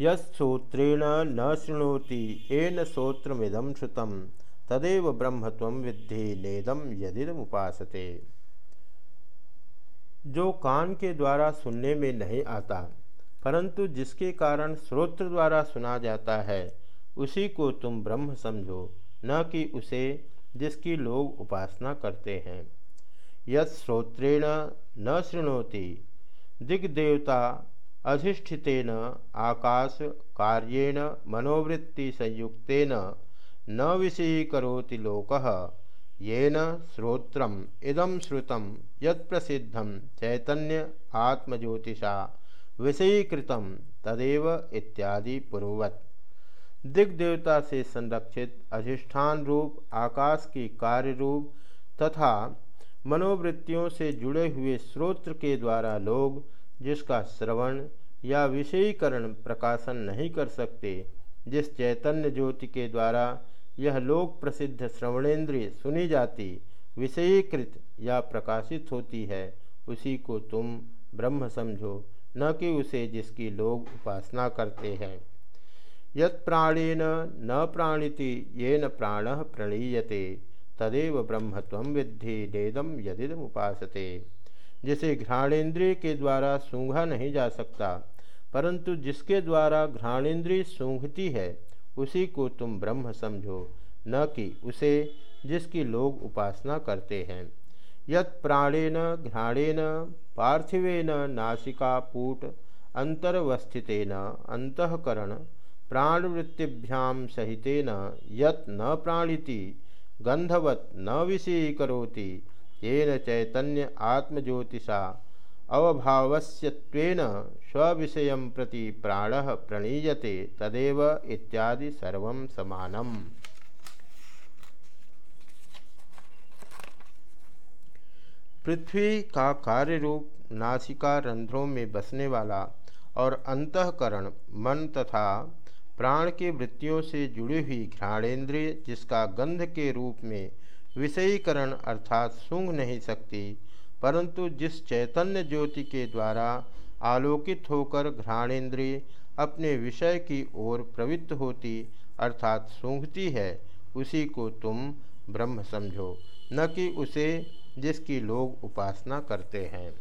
यत्सूत्रेण न शृणोति, येन श्रोत्रमिदम श्रुतम तदेव ब्रह्म विद्धि नेदम यदिदमुपासते। जो कान के द्वारा सुनने में नहीं आता, परंतु जिसके कारण श्रोत्र द्वारा सुना जाता है, उसी को तुम ब्रह्म समझो, न कि उसे जिसकी लोग उपासना करते हैं। यत श्रोत्रेण न शृणोति, दिग्देवता अधिष्ठितेन आकाश कार्येण मनोवृत्ति संयुक्तेन न विषयीकरोति लोक। येन श्रोत्रम इदम श्रुतम यत्प्रसिद्धम चैतन्य आत्मज्योतिषा विषयीकृतम तदेव इत्यादि पूर्ववत दिग्देवता से संरक्षित अधिष्ठान रूप, आकाश की कार्य रूप तथा मनोवृत्तियों से जुड़े हुए स्रोत्र के द्वारा लोग जिसका श्रवण या विषयीकरण प्रकाशन नहीं कर सकते, जिस चैतन्य ज्योति के द्वारा यह लोक प्रसिद्ध श्रवणेन्द्रिय सुनी जाती, विषयीकृत या प्रकाशित होती है, उसी को तुम ब्रह्म समझो, न कि उसे जिसकी लोग उपासना करते हैं। यत्प्राणेन न प्राणिति येन प्राण प्रणीयते, तदेव ब्रह्मत्व विद्धि नेदम यदिदम उपासते जिसे घ्राणेन्द्रिय के द्वारा सूंघा नहीं जा सकता, परंतु जिसके द्वारा घ्राणेन्द्रिय सूंघती है, उसी को तुम ब्रह्म समझो, न कि उसे जिसकी लोग उपासना करते हैं। यत्प्राणेन घ्राणेन पार्थिवेन नासिकापूट अंतर्वस्थितेन अंतकरण प्राणवृत्तिभ्याम सहितेन यत् न प्राणिति गंधवत् न विषयीकरोति येन चैतन्य आत्मज्योतिषा अवभावस्यत्वेन स्विषय प्रति प्राण प्रणीयते तदेव इत्यादि सर्वं समानम्। पृथ्वी का कार्य रूप नासिका रंध्रों में बसने वाला और अंतकरण मन तथा प्राण की वृत्तियों से जुड़ी हुई घ्राणेन्द्रिय जिसका गंध के रूप में विषयीकरण अर्थात सूंघ नहीं सकती, परंतु जिस चैतन्य ज्योति के द्वारा आलोकित होकर घ्राणेन्द्रिय अपने विषय की ओर प्रवृत्त होती, अर्थात सूंघती है, उसी को तुम ब्रह्म समझो, न कि उसे जिसकी लोग उपासना करते हैं।